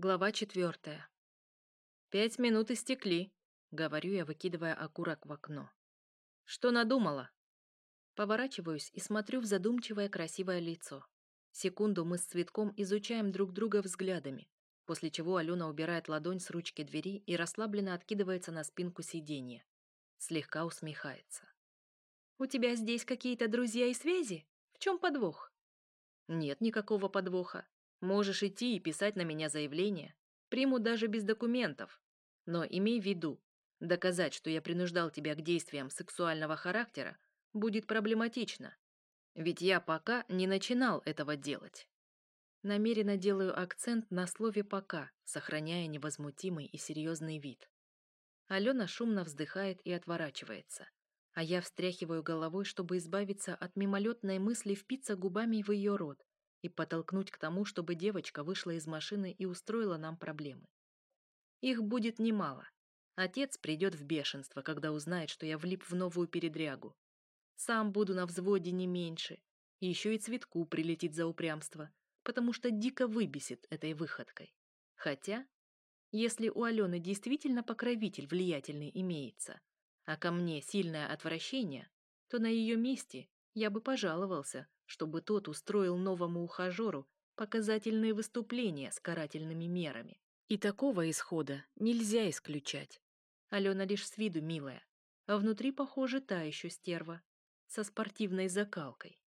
Глава четвертая. «Пять минут истекли», — говорю я, выкидывая окурок в окно. «Что надумала?» Поворачиваюсь и смотрю в задумчивое красивое лицо. Секунду мы с Цветком изучаем друг друга взглядами, после чего Алена убирает ладонь с ручки двери и расслабленно откидывается на спинку сиденья. Слегка усмехается. «У тебя здесь какие-то друзья и связи? В чем подвох?» «Нет никакого подвоха. Можешь идти и писать на меня заявление. Приму даже без документов. Но имей в виду, доказать, что я принуждал тебя к действиям сексуального характера, будет проблематично. Ведь я пока не начинал этого делать. Намеренно делаю акцент на слове «пока», сохраняя невозмутимый и серьезный вид. Алена шумно вздыхает и отворачивается, а я встряхиваю головой, чтобы избавиться от мимолетной мысли впиться губами в ее рот, и подтолкнуть к тому, чтобы девочка вышла из машины и устроила нам проблемы. Их будет немало. Отец придет в бешенство, когда узнает, что я влип в новую передрягу. Сам буду на взводе не меньше. Еще и цветку прилетит за упрямство, потому что дико выбесит этой выходкой. Хотя, если у Алены действительно покровитель влиятельный имеется, а ко мне сильное отвращение, то на ее месте я бы пожаловался, чтобы тот устроил новому ухажеру показательные выступления с карательными мерами. И такого исхода нельзя исключать. Алена лишь с виду милая, а внутри, похоже, та еще стерва, со спортивной закалкой.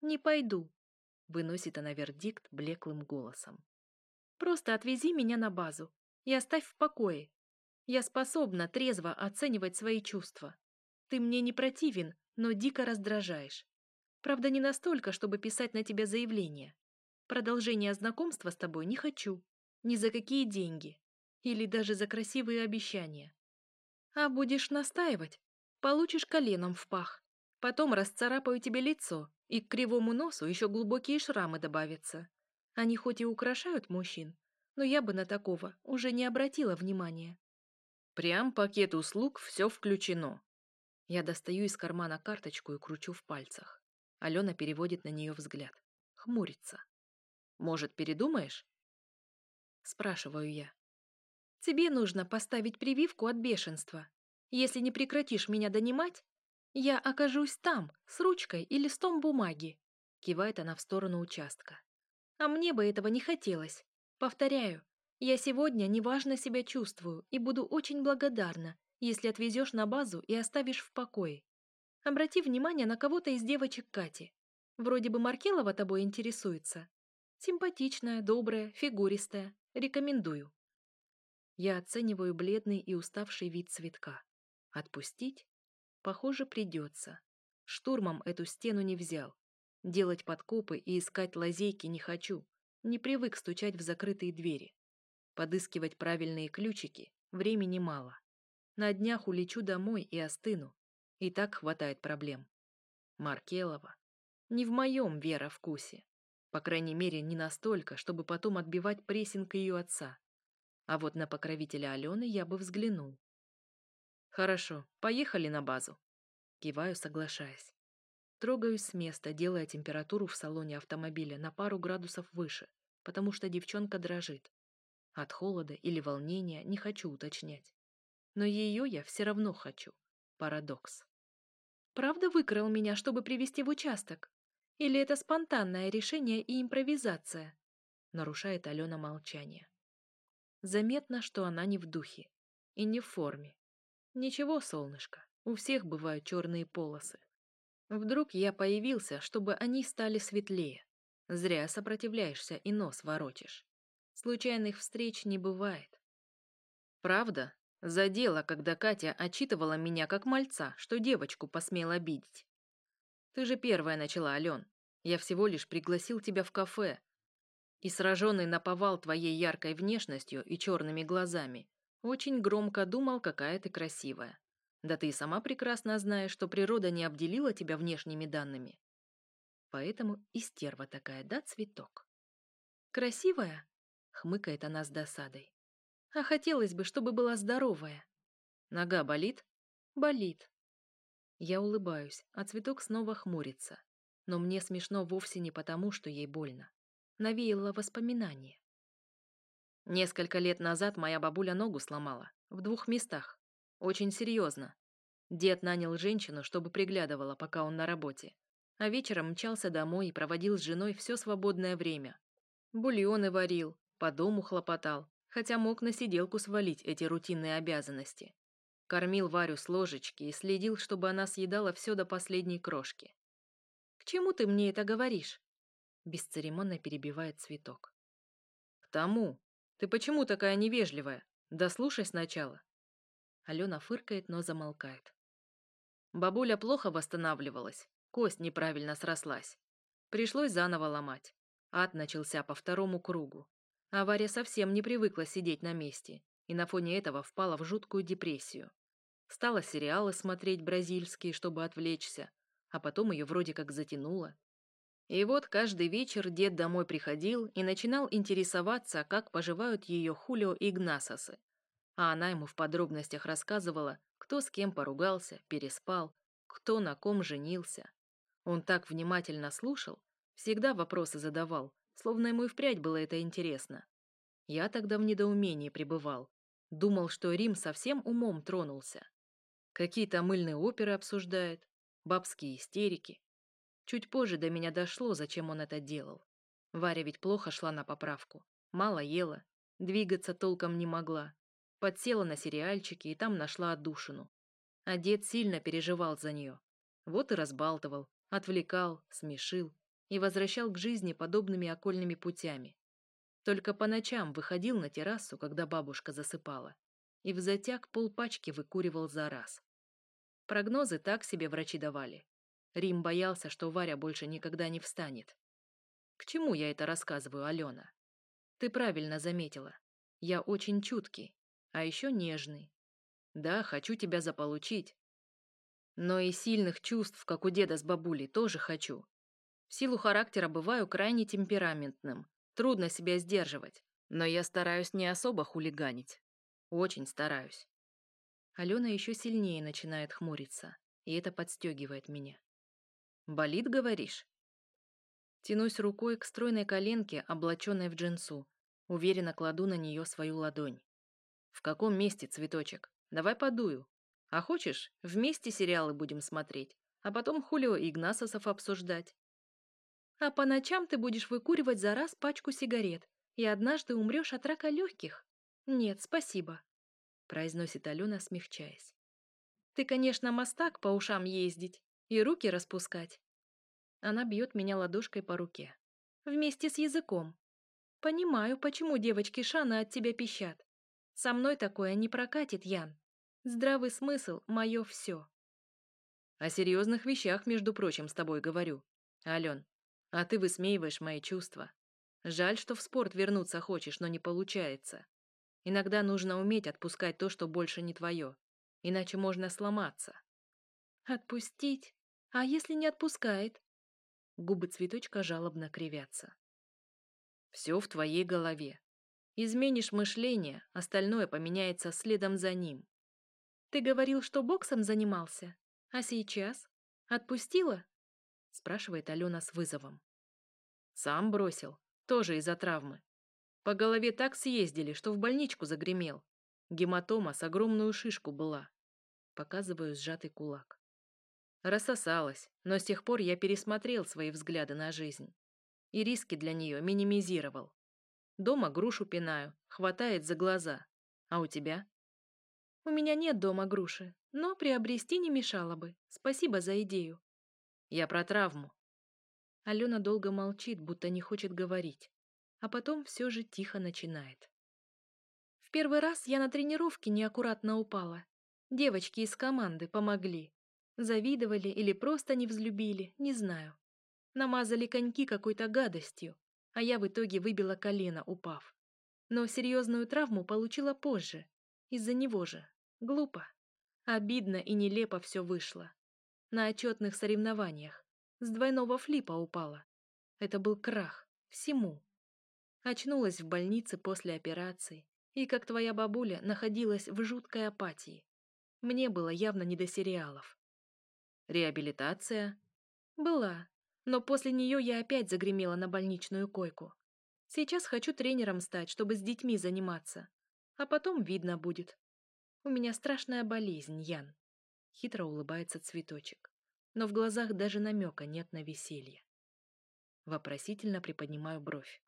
«Не пойду», — выносит она вердикт блеклым голосом. «Просто отвези меня на базу и оставь в покое. Я способна трезво оценивать свои чувства. Ты мне не противен, но дико раздражаешь. Правда, не настолько, чтобы писать на тебя заявление. Продолжение знакомства с тобой не хочу. Ни за какие деньги. Или даже за красивые обещания. А будешь настаивать, получишь коленом в пах. Потом расцарапаю тебе лицо, и к кривому носу еще глубокие шрамы добавятся. Они хоть и украшают мужчин, но я бы на такого уже не обратила внимания. Прям пакет услуг все включено. Я достаю из кармана карточку и кручу в пальцах. Алена переводит на нее взгляд. Хмурится. «Может, передумаешь?» Спрашиваю я. «Тебе нужно поставить прививку от бешенства. Если не прекратишь меня донимать, я окажусь там, с ручкой и листом бумаги», кивает она в сторону участка. «А мне бы этого не хотелось. Повторяю, я сегодня неважно себя чувствую и буду очень благодарна, если отвезешь на базу и оставишь в покое. Обрати внимание на кого-то из девочек Кати. Вроде бы Маркелова тобой интересуется. Симпатичная, добрая, фигуристая. Рекомендую. Я оцениваю бледный и уставший вид цветка. Отпустить? Похоже, придется. Штурмом эту стену не взял. Делать подкопы и искать лазейки не хочу. Не привык стучать в закрытые двери. Подыскивать правильные ключики времени мало. На днях улечу домой и остыну, и так хватает проблем. Маркелова. Не в моем Вера вкусе. По крайней мере, не настолько, чтобы потом отбивать прессинг ее отца. А вот на покровителя Алены я бы взглянул. Хорошо, поехали на базу. Киваю, соглашаясь. Трогаюсь с места, делая температуру в салоне автомобиля на пару градусов выше, потому что девчонка дрожит. От холода или волнения не хочу уточнять. Но ее я все равно хочу. Парадокс. Правда выкрал меня, чтобы привести в участок? Или это спонтанное решение и импровизация? Нарушает Алена молчание. Заметно, что она не в духе и не в форме. Ничего, солнышко, у всех бывают черные полосы. Вдруг я появился, чтобы они стали светлее. Зря сопротивляешься и нос воротишь. Случайных встреч не бывает. Правда, Задело, когда Катя отчитывала меня как мальца, что девочку посмел обидеть. Ты же первая начала, Ален. Я всего лишь пригласил тебя в кафе. И сраженный наповал твоей яркой внешностью и черными глазами, очень громко думал, какая ты красивая. Да ты и сама прекрасно знаешь, что природа не обделила тебя внешними данными. Поэтому и стерва такая, да, цветок? Красивая? Хмыкает она с досадой. А хотелось бы, чтобы была здоровая. Нога болит? Болит. Я улыбаюсь, а цветок снова хмурится. Но мне смешно вовсе не потому, что ей больно. Навеяло воспоминание. Несколько лет назад моя бабуля ногу сломала. В двух местах. Очень серьезно. Дед нанял женщину, чтобы приглядывала, пока он на работе. А вечером мчался домой и проводил с женой все свободное время. Бульоны варил, по дому хлопотал, хотя мог на сиделку свалить эти рутинные обязанности. Кормил Варю с ложечки и следил, чтобы она съедала все до последней крошки. «К чему ты мне это говоришь?» Бесцеремонно перебивает цветок. «К тому. Ты почему такая невежливая? Да слушай сначала». Алена фыркает, но замолкает. Бабуля плохо восстанавливалась, кость неправильно срослась. Пришлось заново ломать. Ад начался по второму кругу. А Варя совсем не привыкла сидеть на месте и на фоне этого впала в жуткую депрессию. Стала сериалы смотреть бразильские, чтобы отвлечься, а потом ее вроде как затянуло. И вот каждый вечер дед домой приходил и начинал интересоваться, как поживают ее Хулио и Игнасосы. А она ему в подробностях рассказывала, кто с кем поругался, переспал, кто на ком женился. Он так внимательно слушал, всегда вопросы задавал, словно ему и впрядь было это интересно. Я тогда в недоумении пребывал. Думал, что Рим совсем умом тронулся. Какие-то мыльные оперы обсуждает, бабские истерики. Чуть позже до меня дошло, зачем он это делал. Варя ведь плохо шла на поправку. Мало ела, двигаться толком не могла. Подсела на сериальчики и там нашла отдушину. А дед сильно переживал за нее. Вот и разбалтывал, отвлекал, смешил и возвращал к жизни подобными окольными путями. Только по ночам выходил на террасу, когда бабушка засыпала, и в затяг полпачки выкуривал за раз. Прогнозы так себе врачи давали. Рим боялся, что Варя больше никогда не встанет. К чему я это рассказываю, Алена? Ты правильно заметила. Я очень чуткий, а еще нежный. Да, хочу тебя заполучить. Но и сильных чувств, как у деда с бабулей, тоже хочу. В силу характера бываю крайне темпераментным. Трудно себя сдерживать. Но я стараюсь не особо хулиганить. Очень стараюсь. Алена еще сильнее начинает хмуриться, и это подстегивает меня. «Болит, говоришь?» Тянусь рукой к стройной коленке, облаченной в джинсу. Уверенно кладу на нее свою ладонь. «В каком месте, цветочек? Давай подую. А хочешь, вместе сериалы будем смотреть, а потом Хулио и Игнасосов обсуждать. А по ночам ты будешь выкуривать за раз пачку сигарет, и однажды умрешь от рака легких. Нет, спасибо», — произносит Алена, смягчаясь. «Ты, конечно, мастак по ушам ездить и руки распускать». Она бьет меня ладошкой по руке. Вместе с языком. Понимаю, почему девочки Шана от тебя пищат. Со мной такое не прокатит, Ян. Здравый смысл — мое все. О серьезных вещах, между прочим, с тобой говорю. Ален, а ты высмеиваешь мои чувства. Жаль, что в спорт вернуться хочешь, но не получается. Иногда нужно уметь отпускать то, что больше не твое. Иначе можно сломаться. Отпустить? А если не отпускает? Губы цветочка жалобно кривятся. Все в твоей голове. Изменишь мышление, остальное поменяется следом за ним. Ты говорил, что боксом занимался, а сейчас? Отпустила? спрашивает Алена с вызовом. Сам бросил, тоже из-за травмы. По голове так съездили, что в больничку загремел. Гематома с огромную шишку была. Показываю сжатый кулак. Рассосалась, но с тех пор я пересмотрел свои взгляды на жизнь. И риски для нее минимизировал. Дома грушу пинаю, хватает за глаза. А у тебя? У меня нет дома груши, но приобрести не мешало бы. Спасибо за идею. Я про травму. Алена долго молчит, будто не хочет говорить, а потом все же тихо начинает. В первый раз я на тренировке неаккуратно упала. Девочки из команды помогли. Завидовали или просто не взлюбили, не знаю. Намазали коньки какой-то гадостью, а я в итоге выбила колено, упав. Но серьезную травму получила позже. Из-за него же. Глупо. Обидно и нелепо все вышло. На отчетных соревнованиях. С двойного флипа упала. Это был крах. Всему. Очнулась в больнице после операции и, как твоя бабуля, находилась в жуткой апатии. Мне было явно не до сериалов. Реабилитация? Была, но после нее я опять загремела на больничную койку. Сейчас хочу тренером стать, чтобы с детьми заниматься. А потом видно будет. У меня страшная болезнь, Ян. Хитро улыбается цветочек. Но в глазах даже намека нет на веселье. Вопросительно приподнимаю бровь.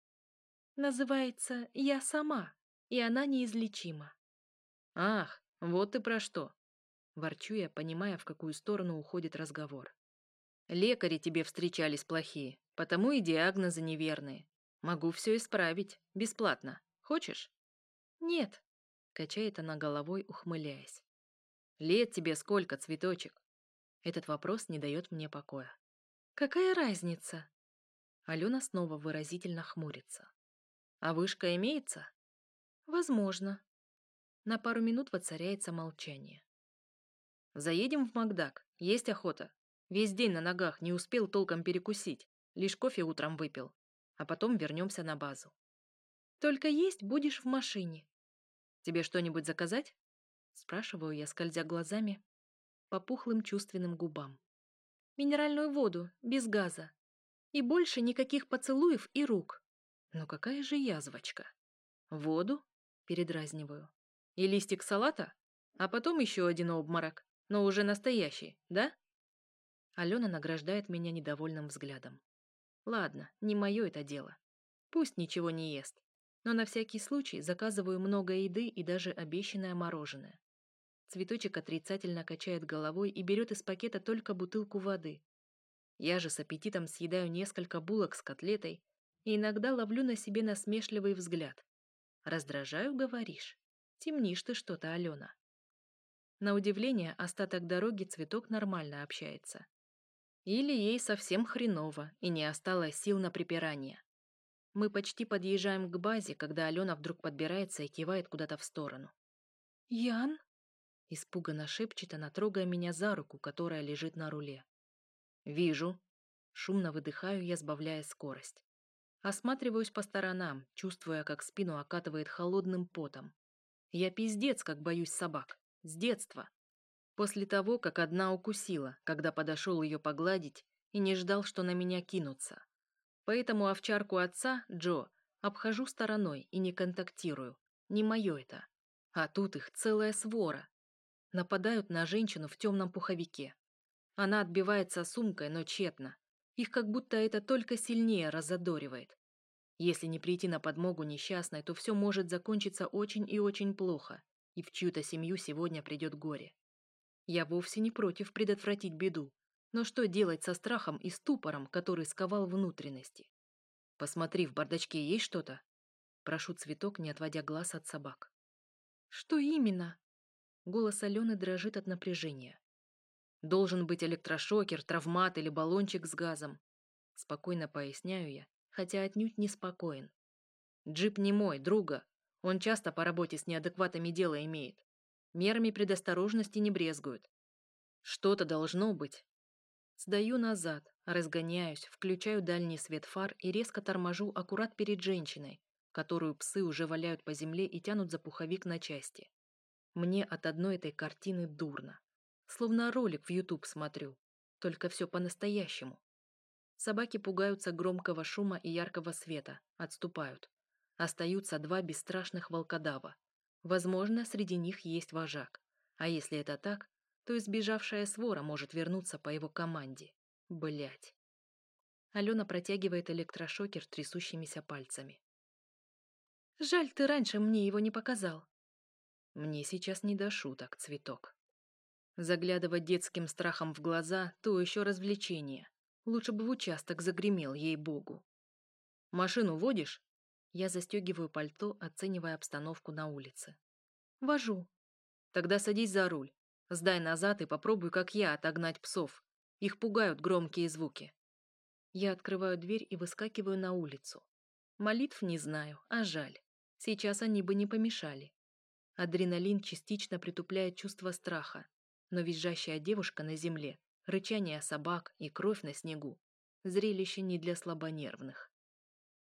Называется «Я сама», и она неизлечима. Ах, вот ты про что. Ворчу я, понимая, в какую сторону уходит разговор. Лекари тебе встречались плохие, потому и диагнозы неверные. Могу все исправить, бесплатно. Хочешь? Нет, качает она головой, ухмыляясь. Лет тебе сколько, цветочек? Этот вопрос не дает мне покоя. Какая разница? Алена снова выразительно хмурится. А вышка имеется? Возможно. На пару минут воцаряется молчание. Заедем в Макдак. Есть охота. Весь день на ногах, не успел толком перекусить. Лишь кофе утром выпил а потом вернемся на базу. Только есть будешь в машине. Тебе что-нибудь заказать? Спрашиваю я, скользя глазами по пухлым чувственным губам. Минеральную воду, без газа. И больше никаких поцелуев и рук. Но какая же язвочка. Воду? Передразниваю. И листик салата? А потом еще один обморок, но уже настоящий, да? Алена награждает меня недовольным взглядом. Ладно, не мое это дело. Пусть ничего не ест. Но на всякий случай заказываю много еды и даже обещанное мороженое. Цветочек отрицательно качает головой и берет из пакета только бутылку воды. Я же с аппетитом съедаю несколько булок с котлетой и иногда ловлю на себе насмешливый взгляд. «Раздражаю, говоришь? Темнишь ты что-то, Алена». На удивление, остаток дороги цветок нормально общается. Или ей совсем хреново и не осталось сил на припирание. Мы почти подъезжаем к базе, когда Алена вдруг подбирается и кивает куда-то в сторону. «Ян?» – испуганно шепчет она, трогая меня за руку, которая лежит на руле. «Вижу». Шумно выдыхаю я, сбавляя скорость. Осматриваюсь по сторонам, чувствуя, как спину окатывает холодным потом. Я пиздец, как боюсь собак. С детства. После того, как одна укусила, когда подошел ее погладить и не ждал, что на меня кинутся. Поэтому овчарку отца, Джо, обхожу стороной и не контактирую. Не мое это. А тут их целая свора. Нападают на женщину в темном пуховике. Она отбивается сумкой, но тщетно. Их как будто это только сильнее разодоривает. Если не прийти на подмогу несчастной, то все может закончиться очень и очень плохо, и в чью-то семью сегодня придет горе. Я вовсе не против предотвратить беду. Но что делать со страхом и ступором, который сковал внутренности? Посмотри, в бардачке есть что-то? Прошу цветок, не отводя глаз от собак. Что именно? Голос Алены дрожит от напряжения. Должен быть электрошокер, травмат или баллончик с газом. Спокойно поясняю я, хотя отнюдь не спокоен. Джип не мой, друга. Он часто по работе с неадекватами дело имеет. Мерами предосторожности не брезгуют. Что-то должно быть. Сдаю назад, разгоняюсь, включаю дальний свет фар и резко торможу аккурат перед женщиной, которую псы уже валяют по земле и тянут за пуховик на части. Мне от одной этой картины дурно. Словно ролик в YouTube смотрю. Только все по-настоящему. Собаки пугаются громкого шума и яркого света, отступают. Остаются два бесстрашных волкодава, Возможно, среди них есть вожак. А если это так, то избежавшая свора может вернуться по его команде. Блять. Алена протягивает электрошокер трясущимися пальцами. «Жаль, ты раньше мне его не показал». Мне сейчас не до шуток, цветок. Заглядывать детским страхом в глаза — то еще развлечение. Лучше бы в участок загремел, ей-богу. «Машину водишь?» Я застегиваю пальто, оценивая обстановку на улице. «Вожу». «Тогда садись за руль. Сдай назад и попробуй, как я, отогнать псов. Их пугают громкие звуки». Я открываю дверь и выскакиваю на улицу. Молитв не знаю, а жаль. Сейчас они бы не помешали. Адреналин частично притупляет чувство страха, но визжащая девушка на земле, рычание собак и кровь на снегу – зрелище не для слабонервных.